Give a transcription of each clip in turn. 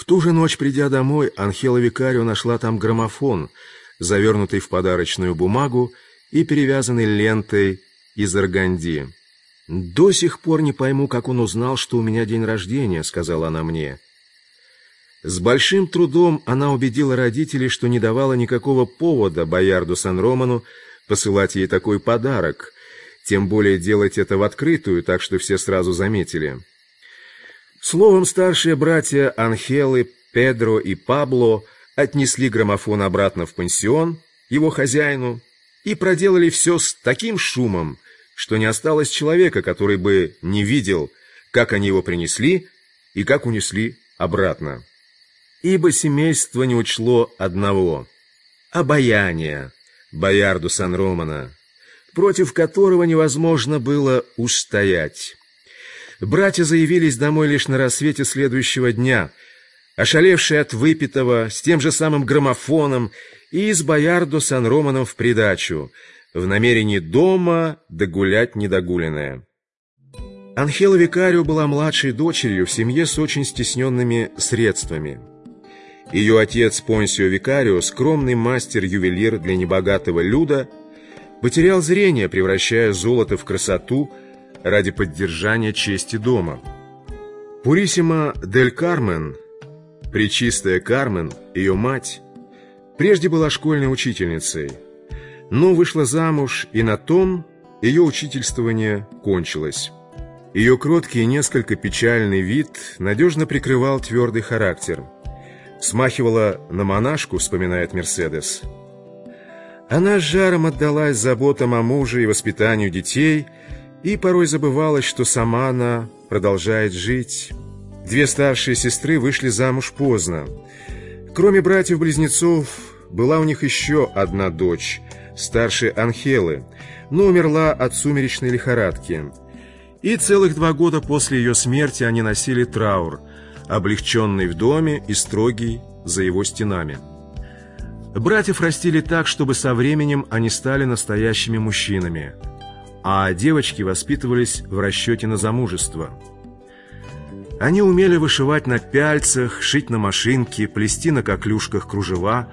В ту же ночь, придя домой, Анхела Викарио нашла там граммофон, завернутый в подарочную бумагу и перевязанный лентой из арганди. «До сих пор не пойму, как он узнал, что у меня день рождения», — сказала она мне. С большим трудом она убедила родителей, что не давала никакого повода Боярду Сан-Роману посылать ей такой подарок, тем более делать это в открытую, так что все сразу заметили. Словом, старшие братья Анхелы, Педро и Пабло отнесли граммофон обратно в пансион, его хозяину, и проделали все с таким шумом, что не осталось человека, который бы не видел, как они его принесли и как унесли обратно ибо семейство не учло одного — обаяния Боярду Сан-Романа, против которого невозможно было устоять. Братья заявились домой лишь на рассвете следующего дня, ошалевшие от выпитого, с тем же самым граммофоном и с Боярду Сан-Романом в придачу, в намерении дома догулять недогуленное. Анхела Викарио была младшей дочерью в семье с очень стесненными средствами. Ее отец Понсио Викарио, скромный мастер-ювелир для небогатого люда, потерял зрение, превращая золото в красоту ради поддержания чести дома. Пурисима дель Кармен, Пречистая Кармен, ее мать, прежде была школьной учительницей, но вышла замуж, и на том ее учительствование кончилось. Ее кроткий и несколько печальный вид надежно прикрывал твердый характер – смахивала на монашку, вспоминает Мерседес. Она с жаром отдалась заботам о муже и воспитанию детей, и порой забывалась, что сама она продолжает жить. Две старшие сестры вышли замуж поздно. Кроме братьев-близнецов, была у них еще одна дочь, старшая Анхелы, но умерла от сумеречной лихорадки. И целых два года после ее смерти они носили траур – облегченный в доме и строгий за его стенами. Братьев растили так, чтобы со временем они стали настоящими мужчинами, а девочки воспитывались в расчете на замужество. Они умели вышивать на пяльцах, шить на машинке, плести на коклюшках кружева,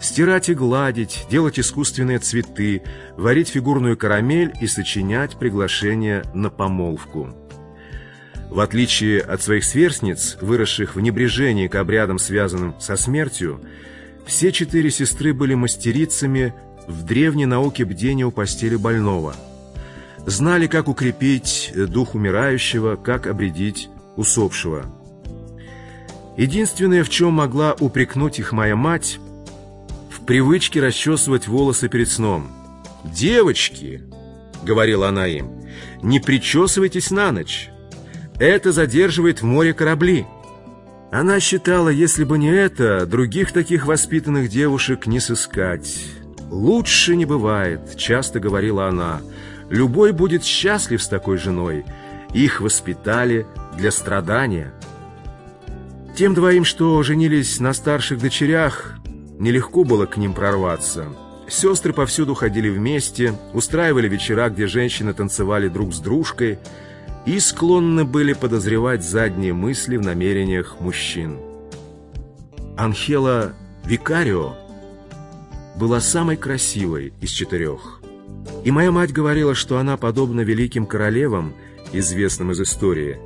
стирать и гладить, делать искусственные цветы, варить фигурную карамель и сочинять приглашения на помолвку. В отличие от своих сверстниц, выросших в небрежении к обрядам, связанным со смертью, все четыре сестры были мастерицами в древней науке бдения у постели больного. Знали, как укрепить дух умирающего, как обредить усопшего. Единственное, в чем могла упрекнуть их моя мать, в привычке расчесывать волосы перед сном. «Девочки!» — говорила она им. «Не причесывайтесь на ночь!» Это задерживает в море корабли. Она считала, если бы не это, других таких воспитанных девушек не сыскать. «Лучше не бывает», — часто говорила она. «Любой будет счастлив с такой женой. Их воспитали для страдания». Тем двоим, что женились на старших дочерях, нелегко было к ним прорваться. Сестры повсюду ходили вместе, устраивали вечера, где женщины танцевали друг с дружкой — и склонны были подозревать задние мысли в намерениях мужчин. Анхела Викарио была самой красивой из четырех. И моя мать говорила, что она, подобно великим королевам, известным из истории,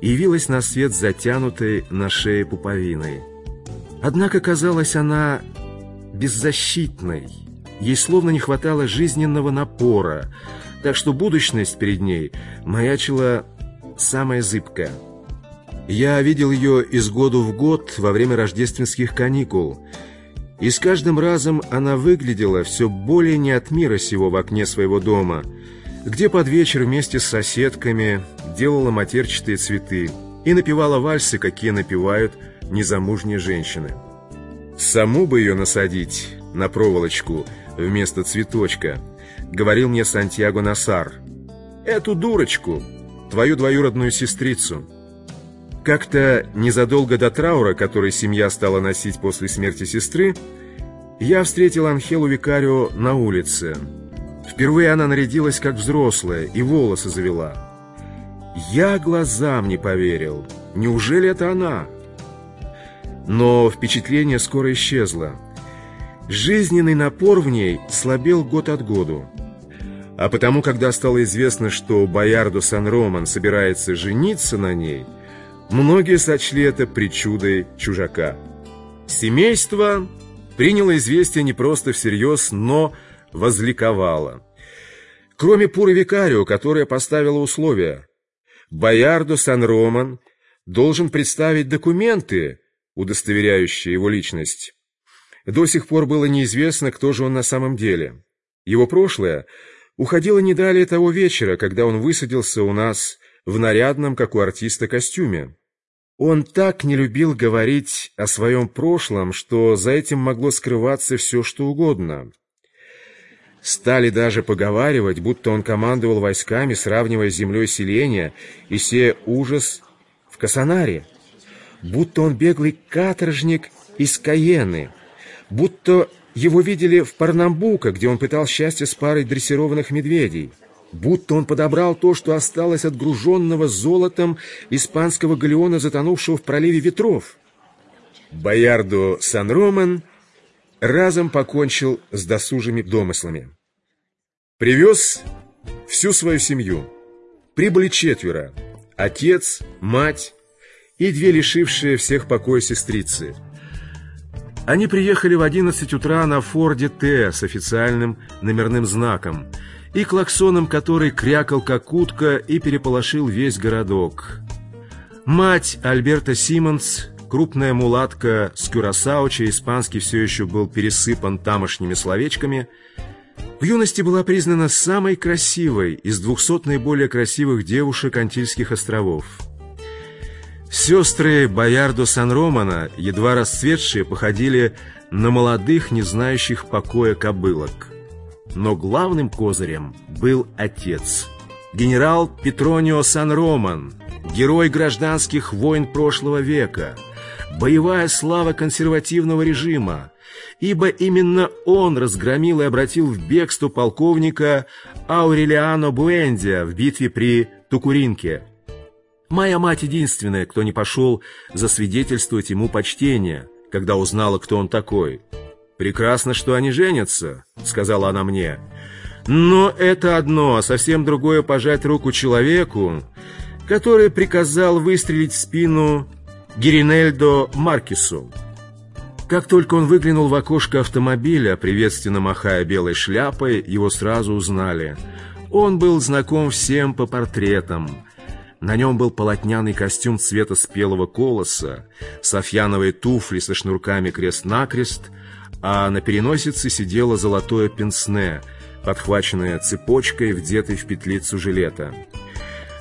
явилась на свет затянутой на шее пуповиной. Однако казалась она беззащитной, ей словно не хватало жизненного напора, так что будущность перед ней маячила самая зыбкая. Я видел ее из года в год во время рождественских каникул, и с каждым разом она выглядела все более не от мира сего в окне своего дома, где под вечер вместе с соседками делала матерчатые цветы и напевала вальсы, какие напевают незамужние женщины. Саму бы ее насадить на проволочку вместо цветочка – говорил мне Сантьяго Насар. «Эту дурочку, твою двоюродную сестрицу». Как-то незадолго до траура, который семья стала носить после смерти сестры, я встретил Анхелу Викарио на улице. Впервые она нарядилась как взрослая и волосы завела. Я глазам не поверил. Неужели это она? но впечатление скоро исчезло. Жизненный напор в ней слабел год от году. А потому, когда стало известно, что Боярдо Сан-Роман собирается жениться на ней, многие сочли это причудой чужака. Семейство приняло известие не просто всерьез, но возликовало. Кроме Пуры Викарио, которая поставила условия, Боярдо Сан-Роман должен представить документы, удостоверяющие его личность. До сих пор было неизвестно, кто же он на самом деле. Его прошлое уходило не далее того вечера, когда он высадился у нас в нарядном, как у артиста, костюме. Он так не любил говорить о своем прошлом, что за этим могло скрываться все, что угодно. Стали даже поговаривать, будто он командовал войсками, сравнивая с землей селения и сея ужас в Касанаре, будто он беглый каторжник из Каены, будто его видели в Парнамбука, где он пытал счастье с парой дрессированных медведей, будто он подобрал то, что осталось от груженного золотом испанского галеона, затонувшего в проливе ветров. Боярдо Сан-Роман разом покончил с досужими домыслами. Привез всю свою семью. Прибыли четверо. Отец, мать и две лишившие всех покоя сестрицы. Они приехали в 11 утра на Форде Т с официальным номерным знаком и клаксоном, который крякал как утка и переполошил весь городок. Мать Альберта Симмонс, крупная мулатка с Кюрасао, чей испанский все еще был пересыпан тамошними словечками, в юности была признана самой красивой из двухсот наиболее красивых девушек Антильских островов. Сестры Боярдо Сан-Романа, едва расцветшие, походили на молодых, не знающих покоя кобылок. Но главным козырем был отец. Генерал Петронио Сан-Роман, герой гражданских войн прошлого века, боевая слава консервативного режима, ибо именно он разгромил и обратил в бегство полковника Аурелиано Буэндия в битве при Тукуринке. Моя мать единственная, кто не пошел засвидетельствовать ему почтение, когда узнала, кто он такой. «Прекрасно, что они женятся», — сказала она мне. «Но это одно, а совсем другое пожать руку человеку, который приказал выстрелить в спину Геринельдо Маркису». Как только он выглянул в окошко автомобиля, приветственно махая белой шляпой, его сразу узнали. Он был знаком всем по портретам — на нем был полотняный костюм цвета спелого колоса, софьяновые туфли со шнурками крест-накрест, а на переносице сидело золотое пенсне, подхваченное цепочкой, вдетой в петлицу жилета.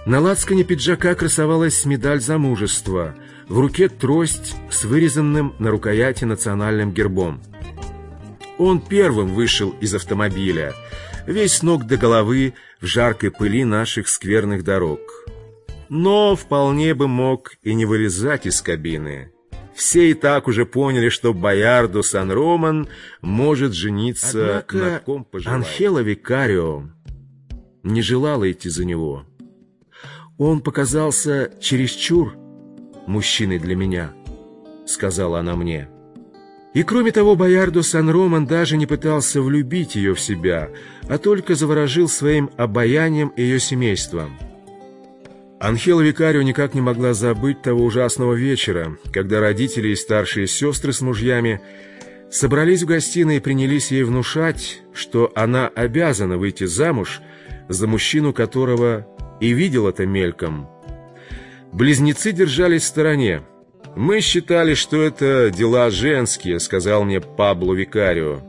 На лацкане пиджака красовалась медаль за мужество, в руке трость с вырезанным на рукояти национальным гербом. Он первым вышел из автомобиля, весь ног до головы в жаркой пыли наших скверных дорог но вполне бы мог и не вылезать из кабины. Все и так уже поняли, что Боярдо Сан-Роман может жениться Однако на ком пожелает. Анхела Викарио не желала идти за него. Он показался чересчур мужчиной для меня, сказала она мне. И кроме того, Боярдо Сан-Роман даже не пытался влюбить ее в себя, а только заворожил своим обаянием ее семейством. Анхела Викарио никак не могла забыть того ужасного вечера, когда родители и старшие сестры с мужьями собрались в гостиной и принялись ей внушать, что она обязана выйти замуж за мужчину, которого и видел это мельком. Близнецы держались в стороне. «Мы считали, что это дела женские», — сказал мне Пабло Викарио.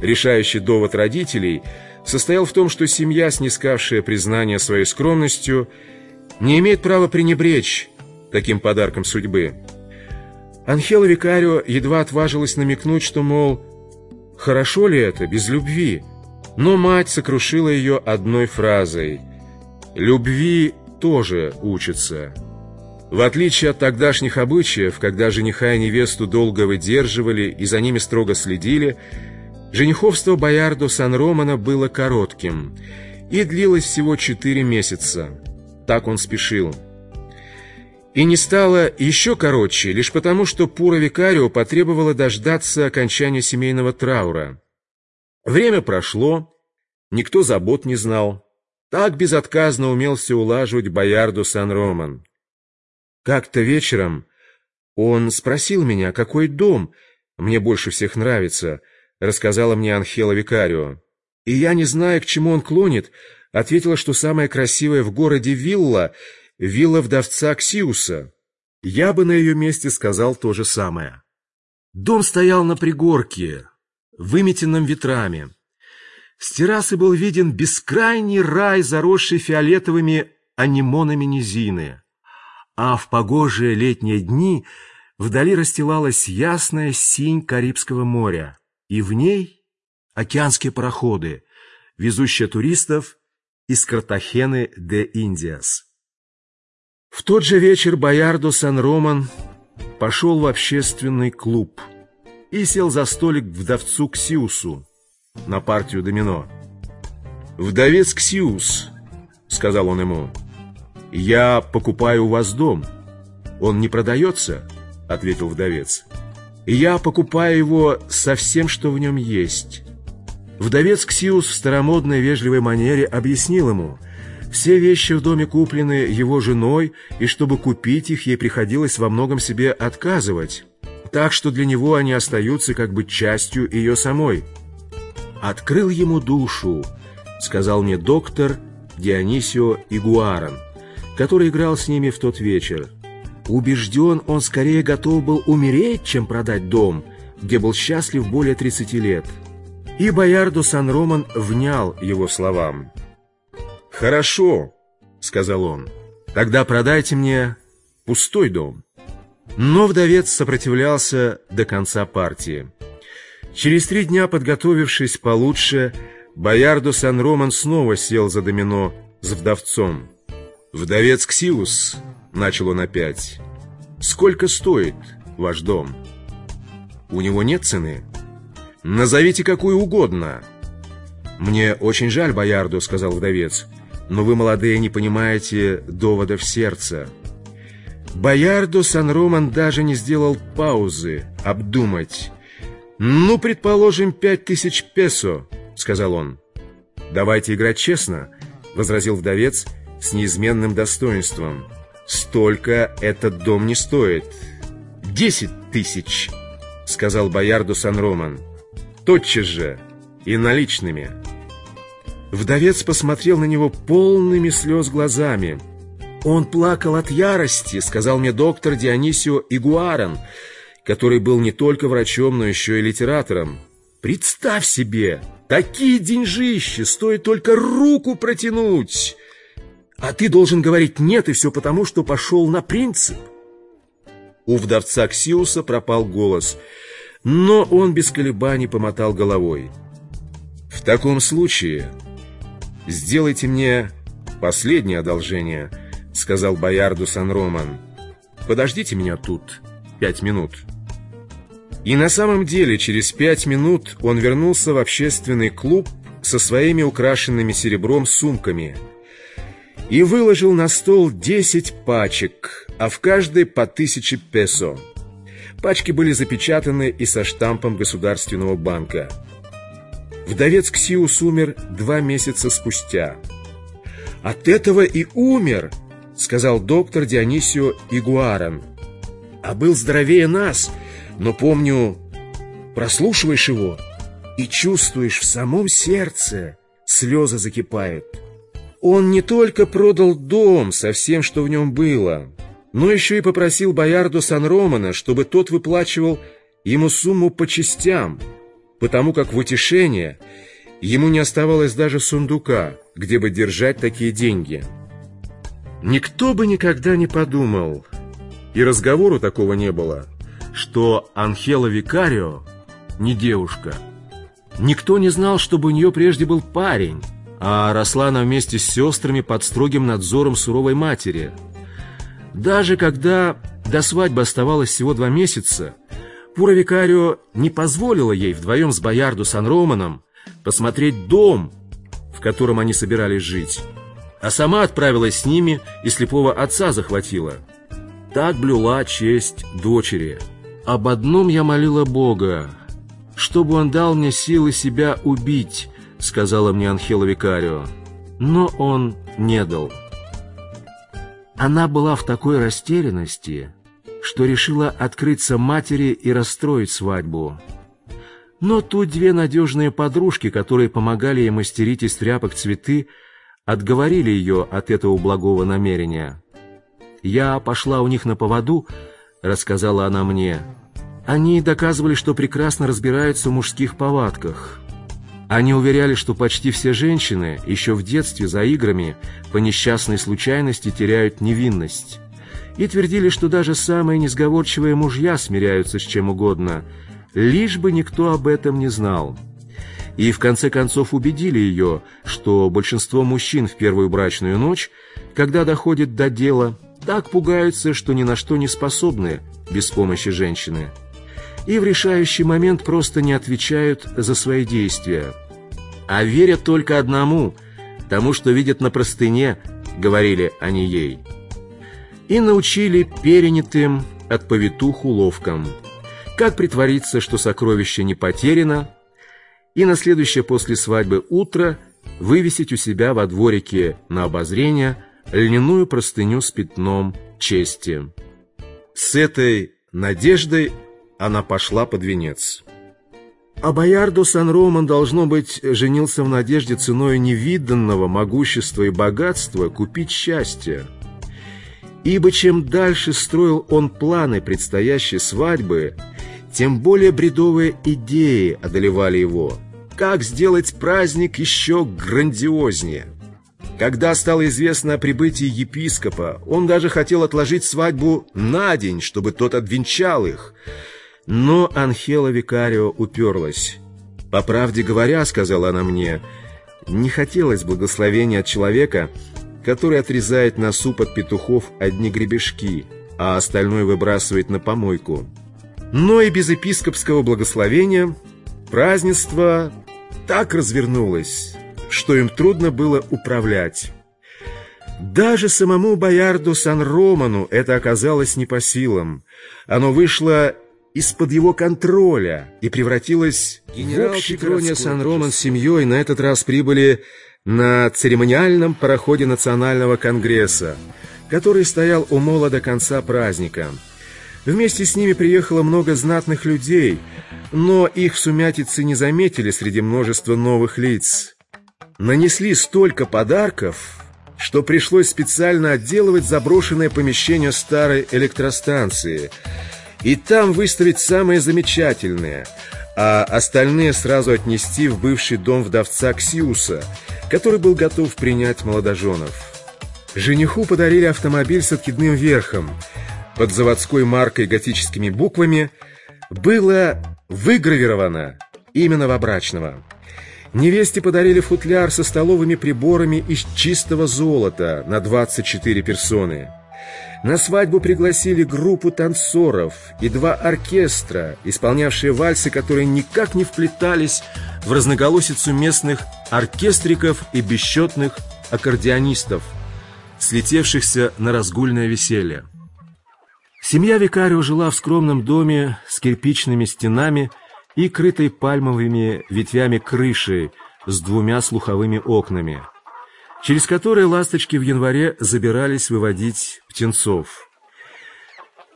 Решающий довод родителей состоял в том, что семья, снискавшая признание своей скромностью, — не имеет права пренебречь таким подарком судьбы. Анхела Викарио едва отважилась намекнуть, что, мол, хорошо ли это без любви, но мать сокрушила ее одной фразой «Любви тоже учатся». В отличие от тогдашних обычаев, когда жениха и невесту долго выдерживали и за ними строго следили, жениховство Боярдо Сан-Романа было коротким и длилось всего четыре месяца. Так он спешил. И не стало еще короче, лишь потому, что Пура Викарио потребовала дождаться окончания семейного траура. Время прошло, никто забот не знал. Так безотказно умел все улаживать Боярду Сан-Роман. Как-то вечером он спросил меня, какой дом мне больше всех нравится, рассказала мне Анхела Викарио. И я, не зная, к чему он клонит, ответила, что самая красивая в городе вилла — вилла вдовца Ксиуса. Я бы на ее месте сказал то же самое. Дом стоял на пригорке, выметенном ветрами. С террасы был виден бескрайний рай, заросший фиолетовыми анимонами низины. А в погожие летние дни вдали расстилалась ясная синь Карибского моря, и в ней океанские пароходы, везущие туристов из Картахены де Индиас. В тот же вечер Боярдо Сан-Роман пошел в общественный клуб и сел за столик вдовцу Ксиусу на партию домино. «Вдовец Ксиус», — сказал он ему, — «я покупаю у вас дом. Он не продается?» — ответил вдовец. «Я покупаю его со всем, что в нем есть». Вдовец Ксиус в старомодной вежливой манере объяснил ему — все вещи в доме куплены его женой, и чтобы купить их, ей приходилось во многом себе отказывать, так что для него они остаются как бы частью ее самой. «Открыл ему душу», — сказал мне доктор Дионисио Игуаран, который играл с ними в тот вечер. Убежден, он скорее готов был умереть, чем продать дом, где был счастлив более 30 лет. И Боярдо Сан-Роман внял его словам. «Хорошо», — сказал он, — «тогда продайте мне пустой дом». Но вдовец сопротивлялся до конца партии. Через три дня, подготовившись получше, Боярдо Сан-Роман снова сел за домино с вдовцом. «Вдовец Ксиус», — начал он опять, — «сколько стоит ваш дом?» «У него нет цены?» «Назовите какую угодно». «Мне очень жаль, Боярду», — сказал вдовец, — но вы, молодые, не понимаете доводов сердца. Боярдо Сан-Роман даже не сделал паузы обдумать. «Ну, предположим, пять тысяч песо», — сказал он. «Давайте играть честно», — возразил вдовец с неизменным достоинством. «Столько этот дом не стоит». «Десять тысяч», — сказал Боярдо Сан-Роман. «Тотчас же и наличными». Вдовец посмотрел на него полными слез глазами. «Он плакал от ярости», — сказал мне доктор Дионисио Игуаран, который был не только врачом, но еще и литератором. «Представь себе, такие деньжищи, стоит только руку протянуть!» А ты должен говорить «нет», и все потому, что пошел на принцип. У вдовца Ксиуса пропал голос, но он без колебаний помотал головой. «В таком случае «Сделайте мне последнее одолжение», — сказал Боярду Сан-Роман. «Подождите меня тут пять минут». И на самом деле через пять минут он вернулся в общественный клуб со своими украшенными серебром сумками и выложил на стол десять пачек, а в каждой по тысяче песо. Пачки были запечатаны и со штампом Государственного банка. Вдовец Ксиус умер два месяца спустя. «От этого и умер», — сказал доктор Дионисио Игуаран. «А был здоровее нас, но, помню, прослушиваешь его и чувствуешь в самом сердце, слезы закипают. Он не только продал дом со всем, что в нем было, но еще и попросил Боярду Сан-Романа, чтобы тот выплачивал ему сумму по частям — потому как в утешение ему не оставалось даже сундука, где бы держать такие деньги. Никто бы никогда не подумал, и разговору такого не было, что Анхела Викарио не девушка. Никто не знал, чтобы у нее прежде был парень, а росла она вместе с сестрами под строгим надзором суровой матери. Даже когда до свадьбы оставалось всего два месяца, Пура Викарио не позволила ей вдвоем с Боярду Сан-Романом посмотреть дом, в котором они собирались жить, а сама отправилась с ними и слепого отца захватила. так блюла честь дочери. Об одном я молила Бога, чтобы он дал мне силы себя убить, сказала мне Анхела Викарио. Но он не дал. Она была в такой растерянности, что решила открыться матери и расстроить свадьбу. Но тут две надежные подружки, которые помогали ей мастерить из тряпок цветы, отговорили ее от этого благого намерения. «Я пошла у них на поводу», — рассказала она мне. «Они доказывали, что прекрасно разбираются в мужских повадках». Они уверяли, что почти все женщины еще в детстве за играми по несчастной случайности теряют невинность. И твердили, что даже самые несговорчивые мужья смиряются с чем угодно, лишь бы никто об этом не знал. И в конце концов убедили ее, что большинство мужчин в первую брачную ночь, когда доходит до дела, так пугаются, что ни на что не способны без помощи женщины. И в решающий момент просто не отвечают за свои действия а верят только одному, тому, что видят на простыне, говорили они ей. И научили перенятым от повитух уловкам, как притвориться, что сокровище не потеряно, и на следующее после свадьбы утро вывесить у себя во дворике на обозрение льняную простыню с пятном чести. С этой надеждой она пошла под венец. А Боярдо Сан-Роман, должно быть, женился в надежде ценой невиданного могущества и богатства купить счастье. Ибо чем дальше строил он планы предстоящей свадьбы, тем более бредовые идеи одолевали его. Как сделать праздник еще грандиознее? Когда стало известно о прибытии епископа, он даже хотел отложить свадьбу на день, чтобы тот обвенчал их – но Анхела Викарио уперлась. «По правде говоря, — сказала она мне, — не хотелось благословения от человека, который отрезает на суп от петухов одни гребешки, а остальное выбрасывает на помойку. Но и без епископского благословения празднество так развернулось, что им трудно было управлять». Даже самому боярду Сан-Роману это оказалось не по силам. Оно вышло из-под его контроля и превратилась Генерал в общий Петрония Сан-Роман с семьей на этот раз прибыли на церемониальном пароходе Национального конгресса, который стоял у мола до конца праздника. Вместе с ними приехало много знатных людей, но их в сумятице не заметили среди множества новых лиц. Нанесли столько подарков, что пришлось специально отделывать заброшенное помещение старой электростанции – и там выставить самые замечательные, а остальные сразу отнести в бывший дом вдовца Ксиуса, который был готов принять молодоженов. Жениху подарили автомобиль с откидным верхом. Под заводской маркой готическими буквами было выгравировано имя новобрачного. Невесте подарили футляр со столовыми приборами из чистого золота на 24 персоны. На свадьбу пригласили группу танцоров и два оркестра, исполнявшие вальсы, которые никак не вплетались в разноголосицу местных оркестриков и бесчетных аккордеонистов, слетевшихся на разгульное веселье. Семья Викарио жила в скромном доме с кирпичными стенами и крытой пальмовыми ветвями крышей с двумя слуховыми окнами – через которые ласточки в январе забирались выводить птенцов.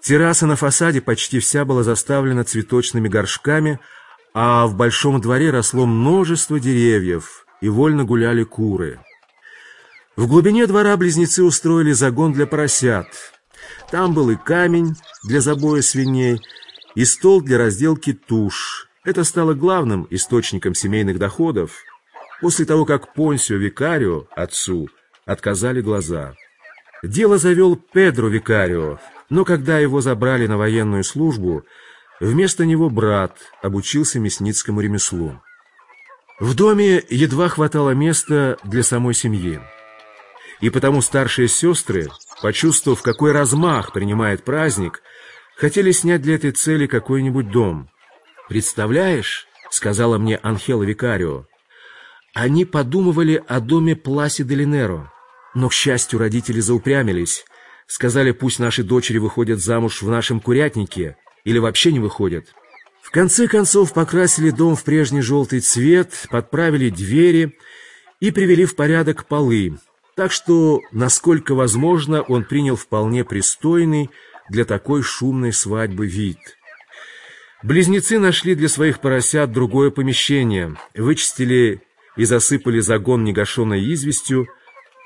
Терраса на фасаде почти вся была заставлена цветочными горшками, а в большом дворе росло множество деревьев, и вольно гуляли куры. В глубине двора близнецы устроили загон для поросят. Там был и камень для забоя свиней, и стол для разделки туш. Это стало главным источником семейных доходов – после того, как Понсио Викарио, отцу, отказали глаза. Дело завел Педро Викарио, но когда его забрали на военную службу, вместо него брат обучился мясницкому ремеслу. В доме едва хватало места для самой семьи. И потому старшие сестры, почувствовав, какой размах принимает праздник, хотели снять для этой цели какой-нибудь дом. «Представляешь», — сказала мне Анхела Викарио, они подумывали о доме Пласи де Линеро, но, к счастью, родители заупрямились. сказали, пусть наши дочери выходят замуж в нашем курятнике или вообще не выходят. В конце концов покрасили дом в прежний желтый цвет, подправили двери и привели в порядок полы, так что, насколько возможно, он принял вполне пристойный для такой шумной свадьбы вид. Близнецы нашли для своих поросят другое помещение, вычистили и засыпали загон негашенной известью,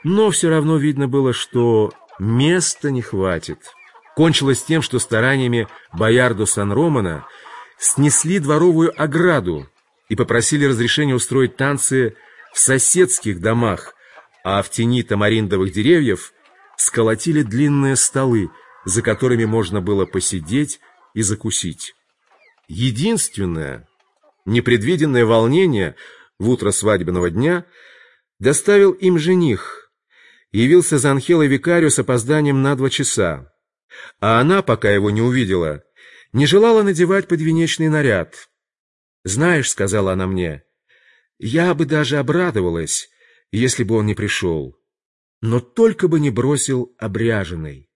но все равно видно было, что места не хватит. Кончилось тем, что стараниями Боярду Сан-Романа снесли дворовую ограду и попросили разрешения устроить танцы в соседских домах, а в тени тамариндовых деревьев сколотили длинные столы, за которыми можно было посидеть и закусить. Единственное непредвиденное волнение в утро свадебного дня доставил им жених. Явился за Анхелой Викарию с опозданием на два часа, а она, пока его не увидела, не желала надевать подвенечный наряд. «Знаешь», — сказала она мне, — «я бы даже обрадовалась, если бы он не пришел, но только бы не бросил обряженной».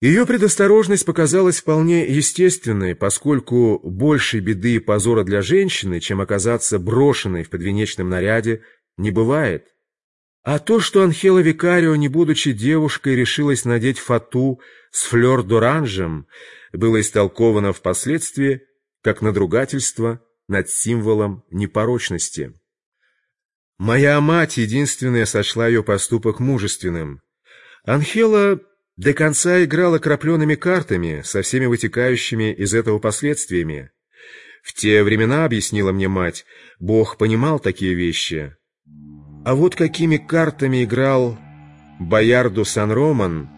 Ее предосторожность показалась вполне естественной, поскольку больше беды и позора для женщины, чем оказаться брошенной в подвенечном наряде, не бывает. А то, что Анхела Викарио, не будучи девушкой, решилась надеть фату с флёр-д'оранжем, было истолковано впоследствии как надругательство над символом непорочности. Моя мать единственная сочла ее поступок мужественным. Анхела до конца играла крапленными картами со всеми вытекающими из этого последствиями. В те времена, объяснила мне мать, Бог понимал такие вещи. А вот какими картами играл Боярду Сан-Роман,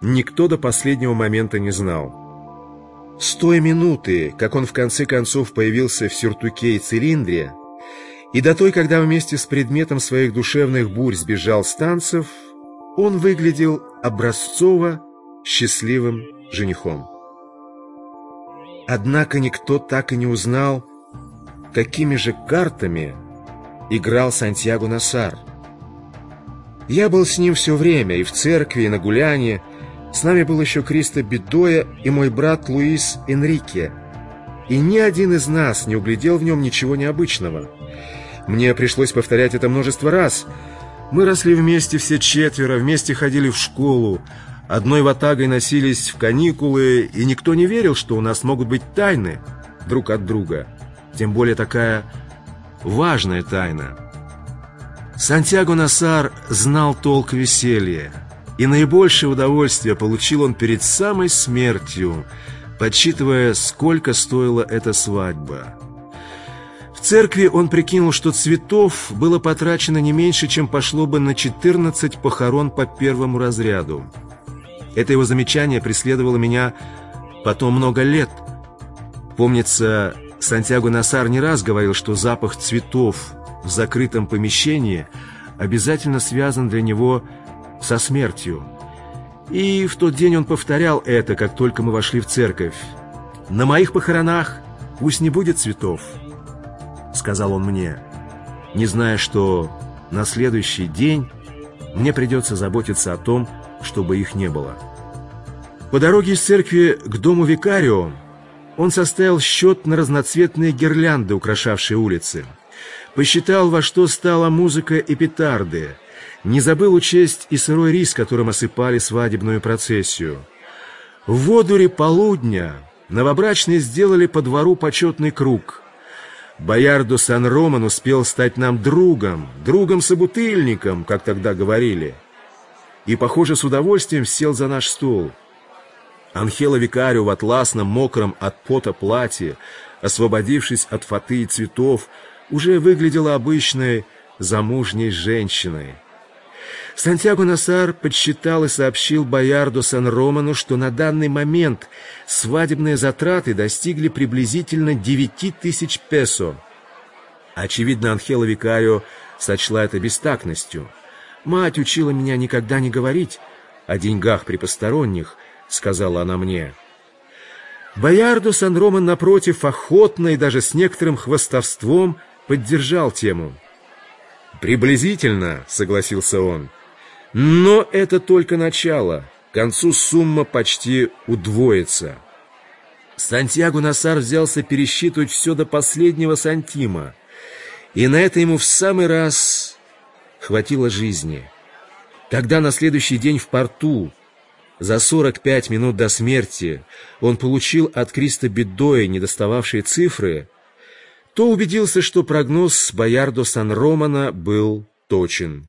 никто до последнего момента не знал. С той минуты, как он в конце концов появился в сюртуке и цилиндре, и до той, когда вместе с предметом своих душевных бурь сбежал с танцев, он выглядел образцово счастливым женихом. Однако никто так и не узнал, какими же картами играл Сантьяго Насар. Я был с ним все время, и в церкви, и на гулянии. С нами был еще Кристо Бедоя и мой брат Луис Энрике. И ни один из нас не углядел в нем ничего необычного. Мне пришлось повторять это множество раз — мы росли вместе все четверо, вместе ходили в школу, одной ватагой носились в каникулы, и никто не верил, что у нас могут быть тайны друг от друга. Тем более такая важная тайна. Сантьяго Насар знал толк веселья, и наибольшее удовольствие получил он перед самой смертью, подсчитывая, сколько стоила эта свадьба церкви он прикинул, что цветов было потрачено не меньше, чем пошло бы на 14 похорон по первому разряду. Это его замечание преследовало меня потом много лет. Помнится, Сантьяго Насар не раз говорил, что запах цветов в закрытом помещении обязательно связан для него со смертью. И в тот день он повторял это, как только мы вошли в церковь. «На моих похоронах пусть не будет цветов». — сказал он мне, не зная, что на следующий день мне придется заботиться о том, чтобы их не было. По дороге из церкви к дому викарио он составил счет на разноцветные гирлянды, украшавшие улицы. Посчитал, во что стала музыка и петарды. Не забыл учесть и сырой рис, которым осыпали свадебную процессию. В водуре полудня новобрачные сделали по двору почетный круг — Боярду Сан-Роман успел стать нам другом, другом-собутыльником, как тогда говорили. И, похоже, с удовольствием сел за наш стол. Анхела Викарио в атласном, мокром от пота платье, освободившись от фаты и цветов, уже выглядела обычной замужней женщиной. Сантьяго Насар подсчитал и сообщил Боярду Сан-Роману, что на данный момент свадебные затраты достигли приблизительно 9 тысяч песо. Очевидно, Анхела Викарио сочла это бестактностью. «Мать учила меня никогда не говорить о деньгах при посторонних», — сказала она мне. Боярду Сан-Роман, напротив, охотно и даже с некоторым хвостовством поддержал тему. «Приблизительно», — согласился он, — но это только начало. К концу сумма почти удвоится. Сантьяго Насар взялся пересчитывать все до последнего сантима, и на это ему в самый раз хватило жизни. Когда на следующий день в порту за 45 минут до смерти он получил от Криста Бедоя недостававшие цифры, то убедился, что прогноз Боярдо Сан-Романа был точен.